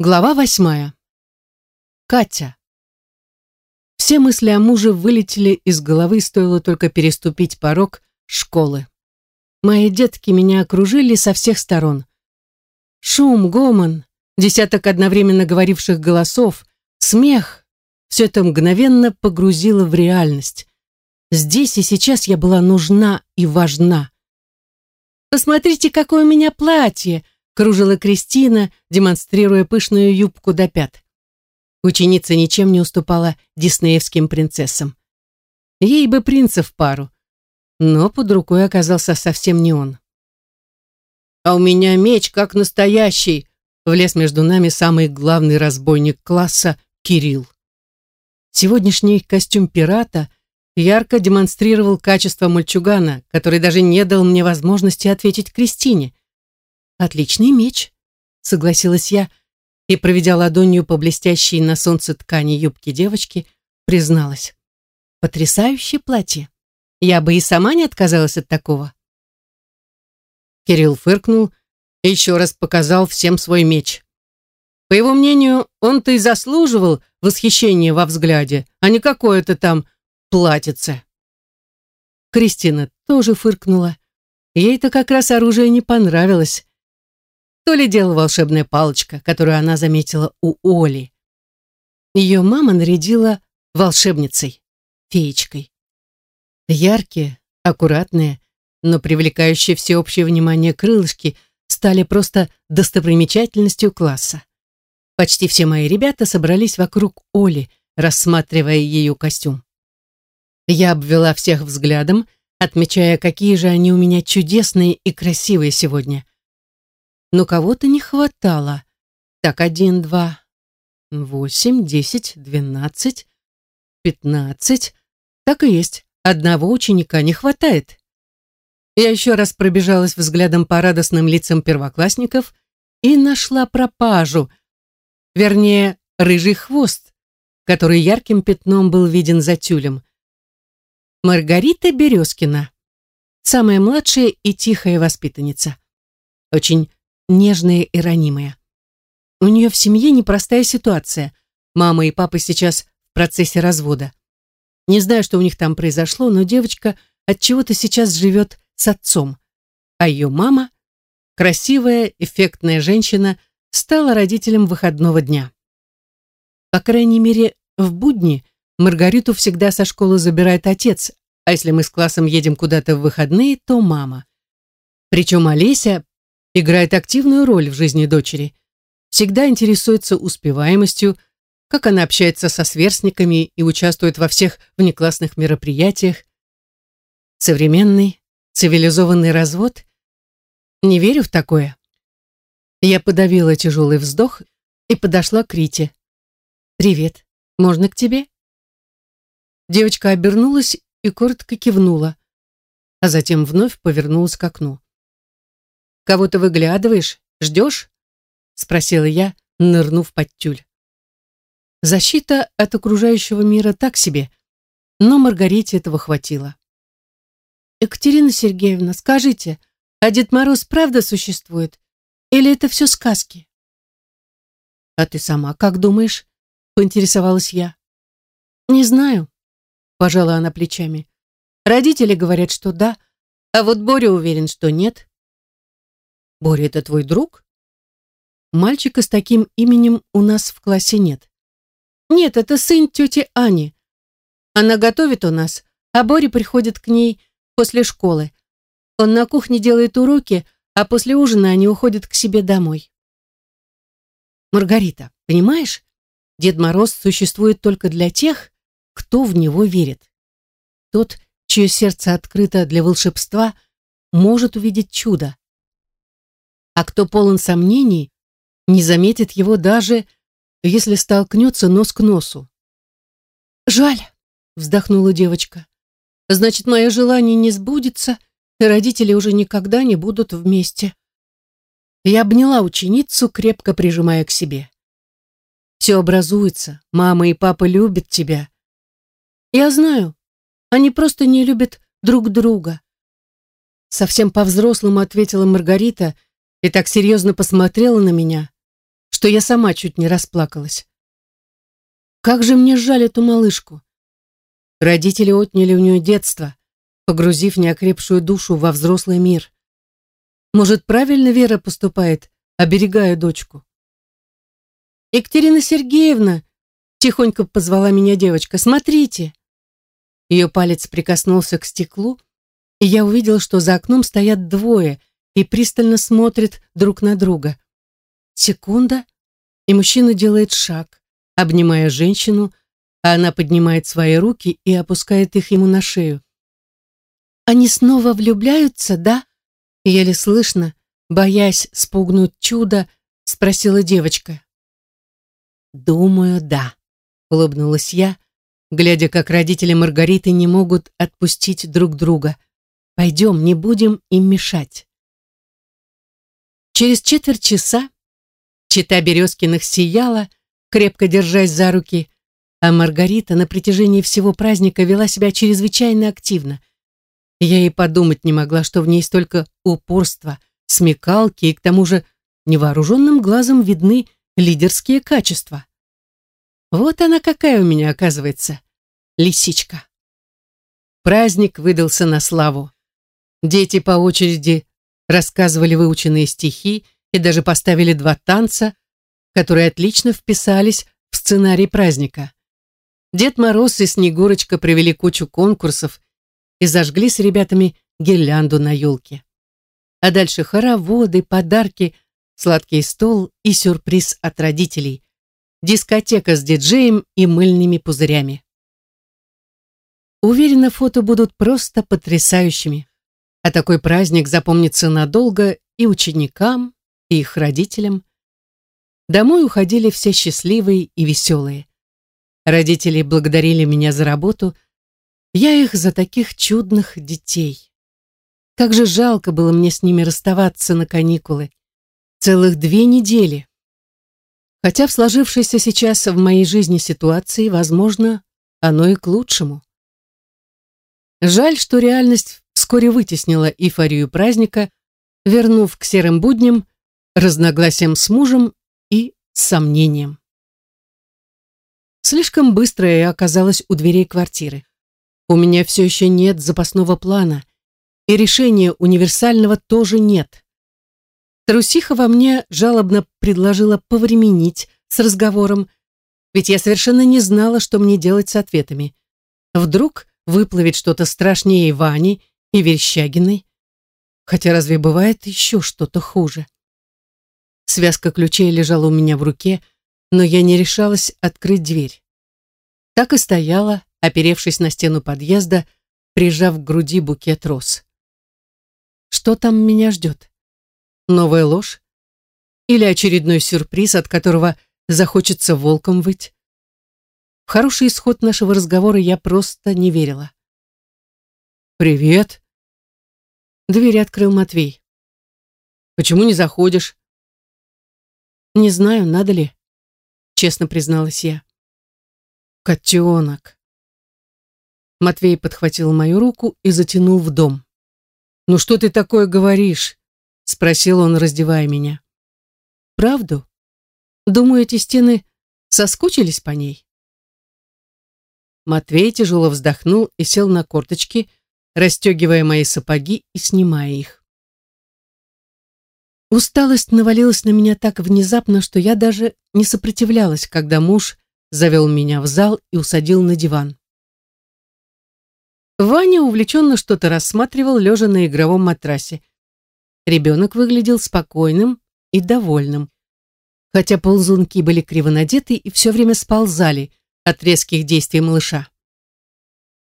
Глава восьмая. Катя. Все мысли о муже вылетели из головы, стоило только переступить порог школы. Мои детки меня окружили со всех сторон. Шум, гомон, десяток одновременно говоривших голосов, смех — все это мгновенно погрузило в реальность. Здесь и сейчас я была нужна и важна. «Посмотрите, какое у меня платье!» Кружила Кристина, демонстрируя пышную юбку до пят. Ученица ничем не уступала диснеевским принцессам. Ей бы принца в пару, но под рукой оказался совсем не он. «А у меня меч как настоящий!» влез между нами самый главный разбойник класса Кирилл. Сегодняшний костюм пирата ярко демонстрировал качество мальчугана, который даже не дал мне возможности ответить Кристине. «Отличный меч», — согласилась я, и, проведя ладонью по блестящей на солнце ткани юбки девочки, призналась. «Потрясающее платье. Я бы и сама не отказалась от такого». Кирилл фыркнул и еще раз показал всем свой меч. По его мнению, он-то и заслуживал восхищения во взгляде, а не какое-то там платьице. Кристина тоже фыркнула. Ей-то как раз оружие не понравилось то ли дело волшебная палочка, которую она заметила у Оли. Ее мама нарядила волшебницей, феечкой. Яркие, аккуратные, но привлекающие всеобщее внимание крылышки стали просто достопримечательностью класса. Почти все мои ребята собрались вокруг Оли, рассматривая ее костюм. Я обвела всех взглядом, отмечая, какие же они у меня чудесные и красивые сегодня но кого-то не хватало. Так, один, два, восемь, десять, двенадцать, пятнадцать. Так и есть, одного ученика не хватает. Я еще раз пробежалась взглядом по радостным лицам первоклассников и нашла пропажу, вернее, рыжий хвост, который ярким пятном был виден за тюлем. Маргарита Березкина, самая младшая и тихая воспитанница. Очень нежная и ранимая. У нее в семье непростая ситуация. Мама и папа сейчас в процессе развода. Не знаю, что у них там произошло, но девочка от чего-то сейчас живет с отцом. А ее мама, красивая, эффектная женщина, стала родителем выходного дня. По крайней мере, в будни Маргариту всегда со школы забирает отец, а если мы с классом едем куда-то в выходные, то мама. Причем Олеся играет активную роль в жизни дочери. Всегда интересуется успеваемостью, как она общается со сверстниками и участвует во всех внеклассных мероприятиях. Современный, цивилизованный развод? Не верю в такое. Я подавила тяжелый вздох и подошла к Рите. «Привет, можно к тебе?» Девочка обернулась и коротко кивнула, а затем вновь повернулась к окну. Кого-то выглядываешь? Ждешь?» — спросила я, нырнув под тюль. Защита от окружающего мира так себе, но Маргарите этого хватило. «Екатерина Сергеевна, скажите, а Дед Мороз правда существует? Или это все сказки?» «А ты сама как думаешь?» — поинтересовалась я. «Не знаю», — пожала она плечами. «Родители говорят, что да, а вот Боря уверен, что нет. Боря, это твой друг? Мальчика с таким именем у нас в классе нет. Нет, это сын тети Ани. Она готовит у нас, а Боря приходит к ней после школы. Он на кухне делает уроки, а после ужина они уходят к себе домой. Маргарита, понимаешь, Дед Мороз существует только для тех, кто в него верит. Тот, чье сердце открыто для волшебства, может увидеть чудо а кто полон сомнений, не заметит его даже, если столкнется нос к носу. «Жаль», — вздохнула девочка. «Значит, мое желание не сбудется, и родители уже никогда не будут вместе». Я обняла ученицу, крепко прижимая к себе. «Все образуется, мама и папа любят тебя». «Я знаю, они просто не любят друг друга». Совсем по-взрослому ответила Маргарита, и так серьезно посмотрела на меня, что я сама чуть не расплакалась. Как же мне жаль эту малышку. Родители отняли у нее детство, погрузив неокрепшую душу во взрослый мир. Может, правильно Вера поступает, оберегая дочку? «Екатерина Сергеевна!» — тихонько позвала меня девочка. «Смотрите!» Ее палец прикоснулся к стеклу, и я увидел, что за окном стоят двое и пристально смотрят друг на друга. Секунда, и мужчина делает шаг, обнимая женщину, а она поднимает свои руки и опускает их ему на шею. «Они снова влюбляются, да?» Еле слышно, боясь спугнуть чудо, спросила девочка. «Думаю, да», — улыбнулась я, глядя, как родители Маргариты не могут отпустить друг друга. «Пойдем, не будем им мешать». Через четверть часа чита Березкиных сияла, крепко держась за руки, а Маргарита на протяжении всего праздника вела себя чрезвычайно активно. Я и подумать не могла, что в ней столько упорства, смекалки и к тому же невооруженным глазом видны лидерские качества. Вот она какая у меня оказывается, лисичка. Праздник выдался на славу. Дети по очереди рассказывали выученные стихи и даже поставили два танца, которые отлично вписались в сценарий праздника. Дед Мороз и Снегурочка провели кучу конкурсов и зажгли с ребятами гирлянду на елке. А дальше хороводы, подарки, сладкий стол и сюрприз от родителей. Дискотека с диджеем и мыльными пузырями. Уверена, фото будут просто потрясающими. А такой праздник запомнится надолго и ученикам, и их родителям. Домой уходили все счастливые и веселые. Родители благодарили меня за работу, я их за таких чудных детей. Как же жалко было мне с ними расставаться на каникулы. Целых две недели. Хотя в сложившейся сейчас в моей жизни ситуации, возможно, оно и к лучшему. Жаль, что реальность вскоре вытеснила эйфорию праздника, вернув к серым будням, разногласиям с мужем и сомнениям. Слишком быстро я оказалась у дверей квартиры. У меня все еще нет запасного плана, и решения универсального тоже нет. Трусиха во мне жалобно предложила повременить с разговором, ведь я совершенно не знала, что мне делать с ответами. Вдруг выплывет что-то страшнее Вани и Верещагиной. Хотя разве бывает еще что-то хуже? Связка ключей лежала у меня в руке, но я не решалась открыть дверь. Так и стояла, оперевшись на стену подъезда, прижав к груди букет роз. Что там меня ждет? Новая ложь? Или очередной сюрприз, от которого захочется волком выть? В хороший исход нашего разговора я просто не верила. «Привет!» Дверь открыл Матвей. «Почему не заходишь?» «Не знаю, надо ли», — честно призналась я. «Котенок!» Матвей подхватил мою руку и затянул в дом. «Ну что ты такое говоришь?» — спросил он, раздевая меня. «Правду? Думаю, эти стены соскучились по ней?» Матвей тяжело вздохнул и сел на корточки, расстегивая мои сапоги и снимая их. Усталость навалилась на меня так внезапно, что я даже не сопротивлялась, когда муж завел меня в зал и усадил на диван. Ваня увлеченно что-то рассматривал, лежа на игровом матрасе. Ребенок выглядел спокойным и довольным, хотя ползунки были криво надеты и все время сползали от резких действий малыша.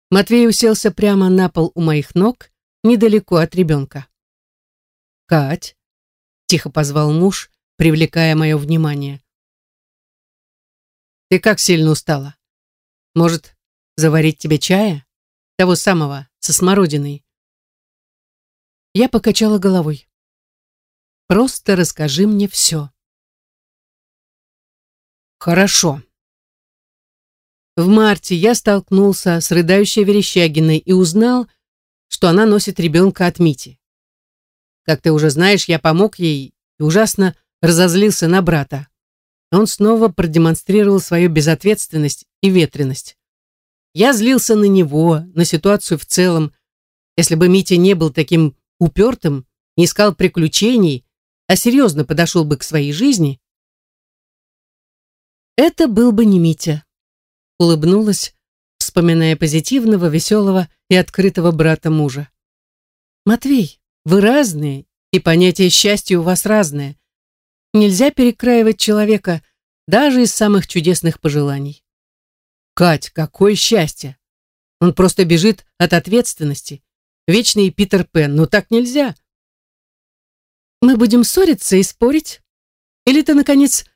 Матвей уселся прямо на пол у моих ног, недалеко от ребенка. «Кать», — тихо позвал муж, привлекая мое внимание. «Ты как сильно устала? Может, заварить тебе чая? Того самого, со смородиной?» Я покачала головой. «Просто расскажи мне все». «Хорошо», в марте я столкнулся с рыдающей Верещагиной и узнал, что она носит ребенка от Мити. Как ты уже знаешь, я помог ей и ужасно разозлился на брата. он снова продемонстрировал свою безответственность и ветренность. Я злился на него, на ситуацию в целом. Если бы Митя не был таким упертым, не искал приключений, а серьезно подошел бы к своей жизни, это был бы не Митя. Улыбнулась, вспоминая позитивного, веселого и открытого брата мужа. Матвей, вы разные, и понятие счастья у вас разное. Нельзя перекраивать человека даже из самых чудесных пожеланий. Кать, какое счастье! Он просто бежит от ответственности. Вечный Питер Пен, но так нельзя. Мы будем ссориться и спорить? Или ты, наконец,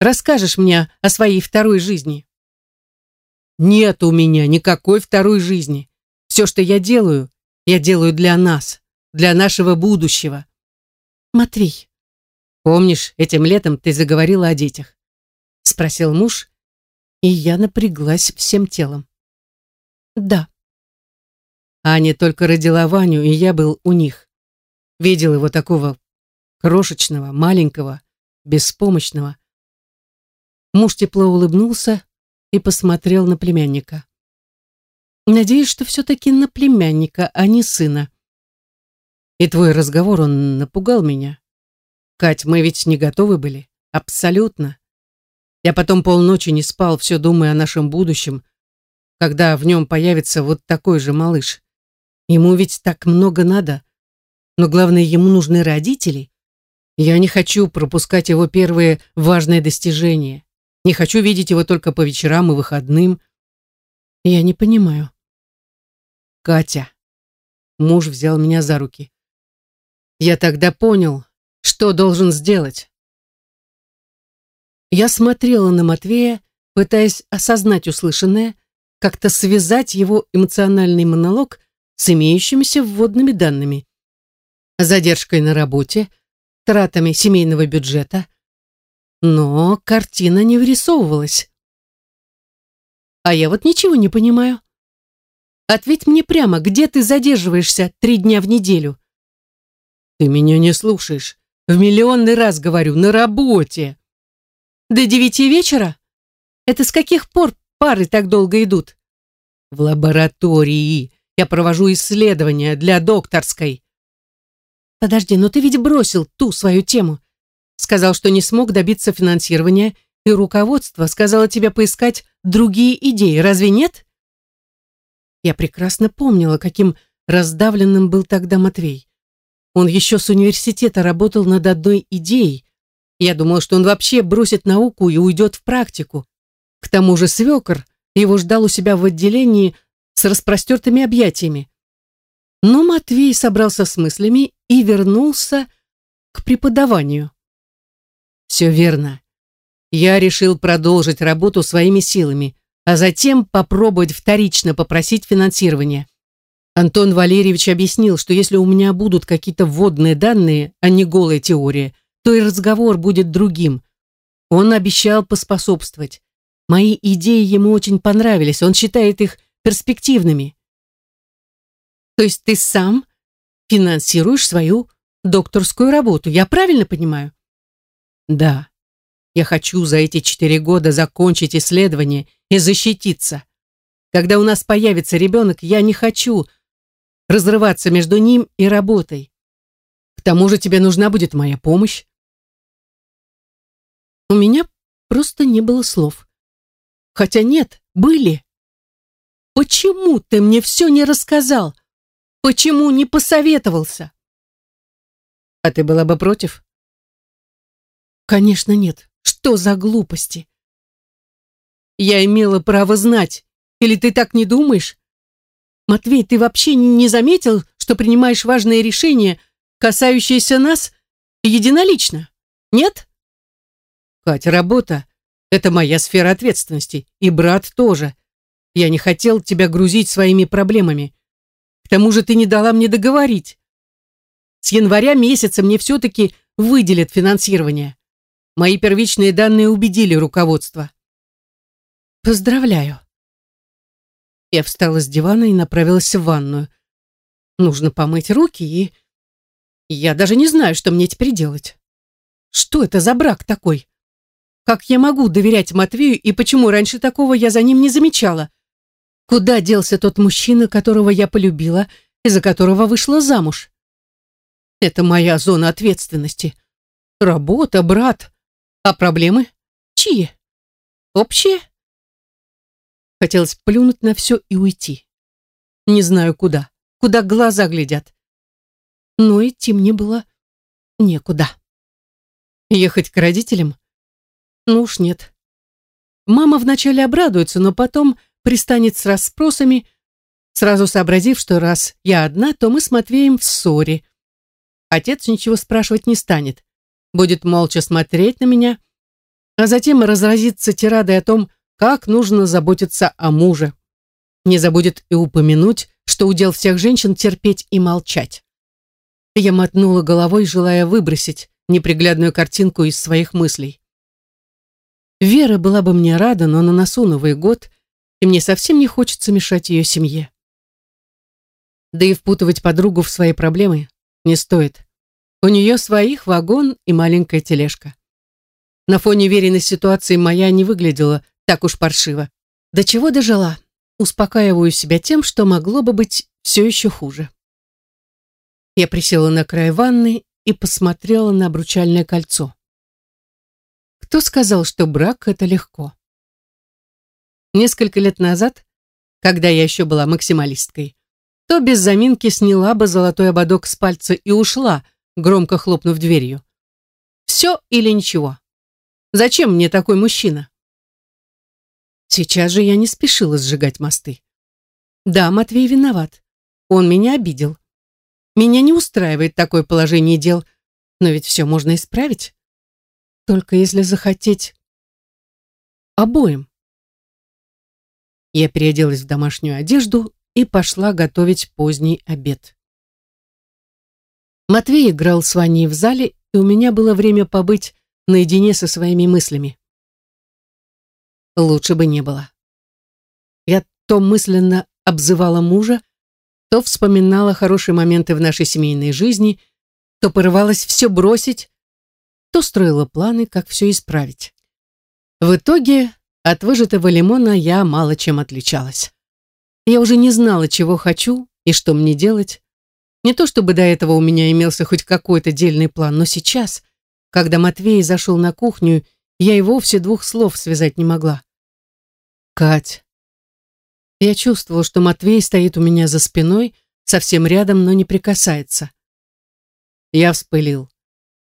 расскажешь мне о своей второй жизни? Нет у меня никакой второй жизни. Все, что я делаю, я делаю для нас, для нашего будущего. Матвей, помнишь, этим летом ты заговорила о детях? Спросил муж, и я напряглась всем телом. Да. Аня только родила Ваню, и я был у них. Видел его такого крошечного, маленького, беспомощного. Муж тепло улыбнулся и посмотрел на племянника. Надеюсь, что все-таки на племянника, а не сына. И твой разговор, он напугал меня. Кать, мы ведь не готовы были. Абсолютно. Я потом полночи не спал, все думая о нашем будущем, когда в нем появится вот такой же малыш. Ему ведь так много надо. Но главное, ему нужны родители. Я не хочу пропускать его первые важные достижения. Не хочу видеть его только по вечерам и выходным. Я не понимаю. Катя. Муж взял меня за руки. Я тогда понял, что должен сделать. Я смотрела на Матвея, пытаясь осознать услышанное, как-то связать его эмоциональный монолог с имеющимися вводными данными. Задержкой на работе, тратами семейного бюджета. Но картина не вырисовывалась. А я вот ничего не понимаю. Ответь мне прямо, где ты задерживаешься три дня в неделю? Ты меня не слушаешь. В миллионный раз говорю, на работе. До девяти вечера? Это с каких пор пары так долго идут? В лаборатории. Я провожу исследования для докторской. Подожди, но ты ведь бросил ту свою тему. Сказал, что не смог добиться финансирования, и руководство сказало тебе поискать другие идеи, разве нет? Я прекрасно помнила, каким раздавленным был тогда Матвей. Он еще с университета работал над одной идеей, я думал, что он вообще бросит науку и уйдет в практику. К тому же свекор его ждал у себя в отделении с распростертыми объятиями. Но Матвей собрался с мыслями и вернулся к преподаванию. Все верно. Я решил продолжить работу своими силами, а затем попробовать вторично попросить финансирование. Антон Валерьевич объяснил, что если у меня будут какие-то вводные данные, а не голая теория – то и разговор будет другим. Он обещал поспособствовать. Мои идеи ему очень понравились, он считает их перспективными. То есть ты сам финансируешь свою докторскую работу, я правильно понимаю? Да. Я хочу за эти четыре года закончить исследование и защититься. Когда у нас появится ребенок, я не хочу разрываться между ним и работой. К тому же тебе нужна будет моя помощь. У меня просто не было слов. Хотя нет, были. Почему ты мне все не рассказал? Почему не посоветовался? А ты была бы против? Конечно, нет. Что за глупости? Я имела право знать. Или ты так не думаешь? Матвей, ты вообще не заметил, что принимаешь важные решения, касающиеся нас единолично? Нет? Кать, работа — это моя сфера ответственности, и брат тоже. Я не хотел тебя грузить своими проблемами. К тому же ты не дала мне договорить. С января месяца мне все-таки выделят финансирование. Мои первичные данные убедили руководство. Поздравляю. Я встала с дивана и направилась в ванную. Нужно помыть руки и... Я даже не знаю, что мне теперь делать. Что это за брак такой? Как я могу доверять Матвею и почему раньше такого я за ним не замечала? Куда делся тот мужчина, которого я полюбила и за которого вышла замуж? Это моя зона ответственности. Работа, брат. А проблемы? Чьи? Общие? Хотелось плюнуть на все и уйти. Не знаю куда. Куда глаза глядят. Но идти мне было некуда. Ехать к родителям? Ну уж нет. Мама вначале обрадуется, но потом пристанет с расспросами, сразу сообразив, что раз я одна, то мы с Матвеем в ссоре. Отец ничего спрашивать не станет. Будет молча смотреть на меня, а затем разразится тирадой о том, как нужно заботиться о муже. Не забудет и упомянуть, что удел всех женщин терпеть и молчать. Я мотнула головой, желая выбросить неприглядную картинку из своих мыслей. Вера была бы мне рада, но на носу Новый год, и мне совсем не хочется мешать ее семье. Да и впутывать подругу в свои проблемы не стоит. У нее своих вагон и маленькая тележка. На фоне веренной ситуации моя не выглядела так уж паршиво. До чего дожила? Успокаиваю себя тем, что могло бы быть все еще хуже. Я присела на край ванны и посмотрела на обручальное кольцо. Кто сказал, что брак — это легко? Несколько лет назад, когда я еще была максималисткой, то без заминки сняла бы золотой ободок с пальца и ушла, громко хлопнув дверью. Все или ничего. Зачем мне такой мужчина? Сейчас же я не спешила сжигать мосты. Да, Матвей виноват. Он меня обидел. Меня не устраивает такое положение дел, но ведь все можно исправить. Только если захотеть обоим. Я переоделась в домашнюю одежду и пошла готовить поздний обед. Матвей играл с Ваней в зале, и у меня было время побыть наедине со своими мыслями. Лучше бы не было. Я то мысленно обзывала мужа, то вспоминала хорошие моменты в нашей семейной жизни, то порывалась все бросить то строила планы, как все исправить. В итоге от выжатого лимона я мало чем отличалась. Я уже не знала, чего хочу и что мне делать. Не то чтобы до этого у меня имелся хоть какой-то дельный план, но сейчас, когда Матвей зашел на кухню, я и вовсе двух слов связать не могла. «Кать». Я чувствовала, что Матвей стоит у меня за спиной, совсем рядом, но не прикасается. Я вспылил.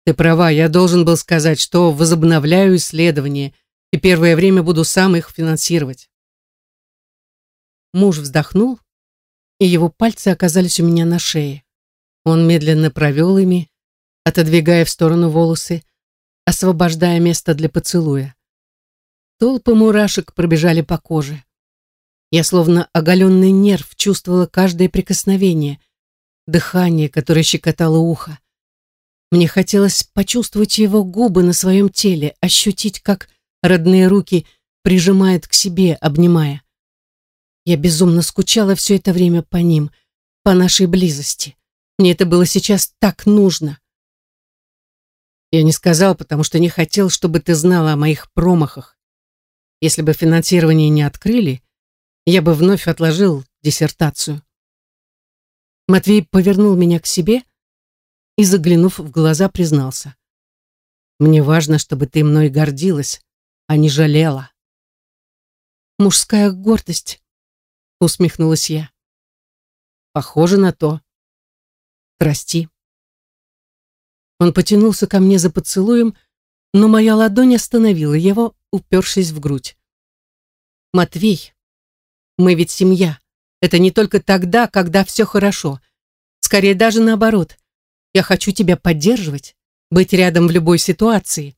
Ты права, я должен был сказать, что возобновляю исследования и первое время буду сам их финансировать. Муж вздохнул, и его пальцы оказались у меня на шее. Он медленно провел ими, отодвигая в сторону волосы, освобождая место для поцелуя. Толпы мурашек пробежали по коже. Я словно оголенный нерв чувствовала каждое прикосновение, дыхание, которое щекотало ухо. Мне хотелось почувствовать его губы на своем теле, ощутить, как родные руки прижимают к себе, обнимая. Я безумно скучала все это время по ним, по нашей близости. Мне это было сейчас так нужно. Я не сказал, потому что не хотел, чтобы ты знала о моих промахах. Если бы финансирование не открыли, я бы вновь отложил диссертацию. Матвей повернул меня к себе, и, заглянув в глаза, признался. «Мне важно, чтобы ты мной гордилась, а не жалела». «Мужская гордость», — усмехнулась я. «Похоже на то. Прости». Он потянулся ко мне за поцелуем, но моя ладонь остановила его, упершись в грудь. «Матвей, мы ведь семья. Это не только тогда, когда все хорошо. Скорее даже наоборот. Я хочу тебя поддерживать, быть рядом в любой ситуации.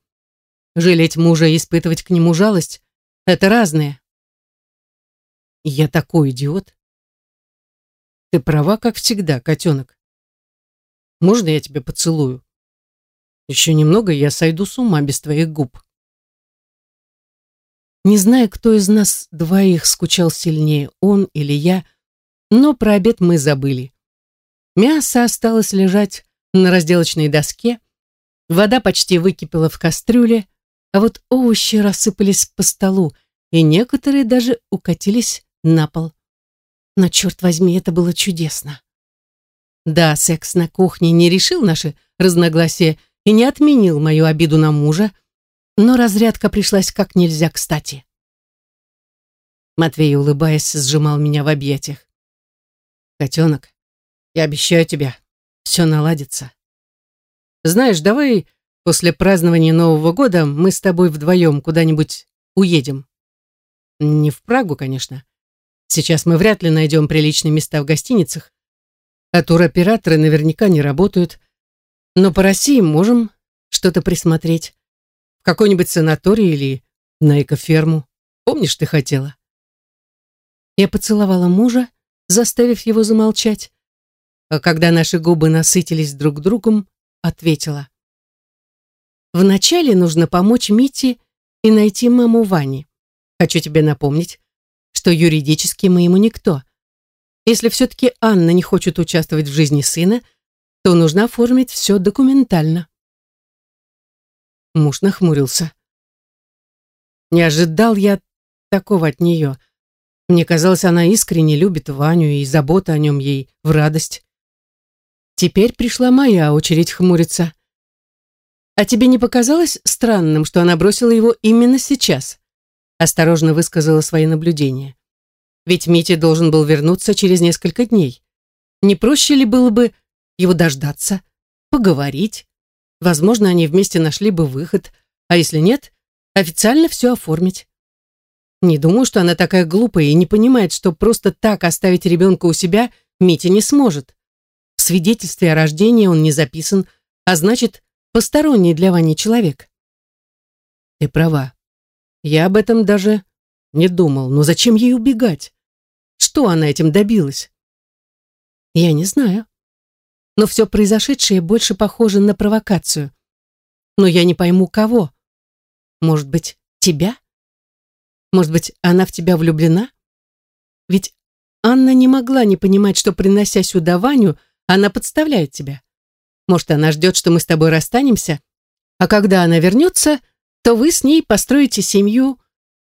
Жалеть мужа и испытывать к нему жалость — это разное. Я такой идиот. Ты права, как всегда, котенок. Можно я тебя поцелую? Еще немного, я сойду с ума без твоих губ. Не знаю, кто из нас двоих скучал сильнее, он или я, но про обед мы забыли. Мясо осталось лежать на разделочной доске, вода почти выкипела в кастрюле, а вот овощи рассыпались по столу, и некоторые даже укатились на пол. Но, черт возьми, это было чудесно. Да, секс на кухне не решил наши разногласия и не отменил мою обиду на мужа, но разрядка пришлась как нельзя кстати. Матвей, улыбаясь, сжимал меня в объятиях. «Котенок, я обещаю тебе, все наладится. Знаешь, давай после празднования Нового года мы с тобой вдвоем куда-нибудь уедем. Не в Прагу, конечно. Сейчас мы вряд ли найдем приличные места в гостиницах, а туроператоры наверняка не работают. Но по России можем что-то присмотреть. В какой-нибудь санаторий или на экоферму. Помнишь, ты хотела? Я поцеловала мужа, заставив его замолчать, а когда наши губы насытились друг другом, ответила. Вначале нужно помочь Мите и найти маму Вани. Хочу тебе напомнить, что юридически мы ему никто. Если все-таки Анна не хочет участвовать в жизни сына, то нужно оформить все документально. Муж нахмурился. Не ожидал я такого от нее. Мне казалось, она искренне любит Ваню, и забота о нем ей в радость. Теперь пришла моя очередь хмуриться. «А тебе не показалось странным, что она бросила его именно сейчас?» Осторожно высказала свои наблюдения. «Ведь Митя должен был вернуться через несколько дней. Не проще ли было бы его дождаться, поговорить? Возможно, они вместе нашли бы выход, а если нет, официально все оформить. Не думаю, что она такая глупая и не понимает, что просто так оставить ребенка у себя Митя не сможет. В свидетельстве о рождении он не записан, а значит, посторонний для Вани человек. Ты права. Я об этом даже не думал. Но зачем ей убегать? Что она этим добилась? Я не знаю. Но все произошедшее больше похоже на провокацию. Но я не пойму, кого. Может быть, тебя? Может быть, она в тебя влюблена? Ведь Анна не могла не понимать, что, принося сюда Ваню, она подставляет тебя. Может, она ждет, что мы с тобой расстанемся, а когда она вернется, то вы с ней построите семью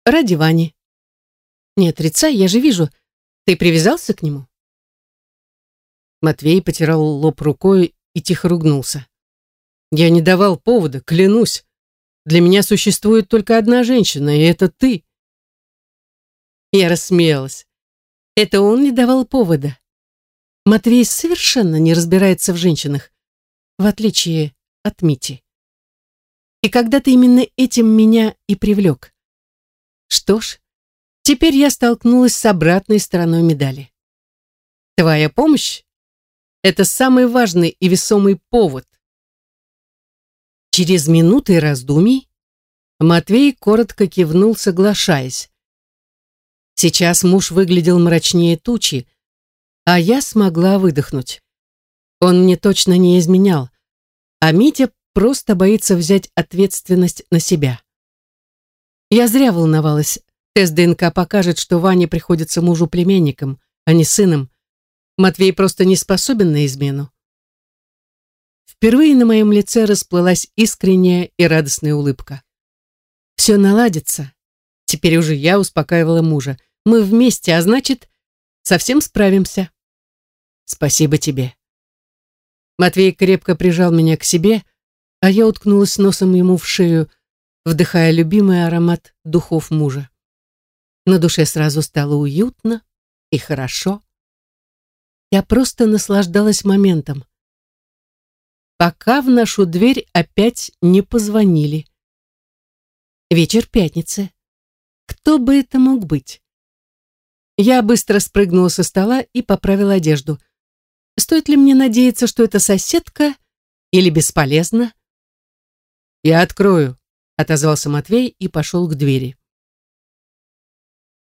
ради Вани. Не отрицай, я же вижу, ты привязался к нему. Матвей потирал лоб рукой и тихо ругнулся. Я не давал повода, клянусь. Для меня существует только одна женщина, и это ты. Я рассмеялась. Это он не давал повода. Матвей совершенно не разбирается в женщинах, в отличие от Мити. И когда-то именно этим меня и привлек. Что ж, теперь я столкнулась с обратной стороной медали. Твоя помощь — это самый важный и весомый повод. Через минуты раздумий Матвей коротко кивнул, соглашаясь. Сейчас муж выглядел мрачнее тучи, а я смогла выдохнуть. Он мне точно не изменял, а Митя просто боится взять ответственность на себя. Я зря волновалась. Тест ДНК покажет, что Ване приходится мужу племенником, а не сыном. Матвей просто не способен на измену. Впервые на моем лице расплылась искренняя и радостная улыбка. Все наладится, Теперь уже я успокаивала мужа. Мы вместе, а значит, совсем справимся. Спасибо тебе. Матвей крепко прижал меня к себе, а я уткнулась носом ему в шею, вдыхая любимый аромат духов мужа. На душе сразу стало уютно и хорошо. Я просто наслаждалась моментом. Пока в нашу дверь опять не позвонили. Вечер пятницы. Кто бы это мог быть? Я быстро спрыгнула со стола и поправила одежду. Стоит ли мне надеяться, что это соседка или бесполезно? «Я открою», — отозвался Матвей и пошел к двери.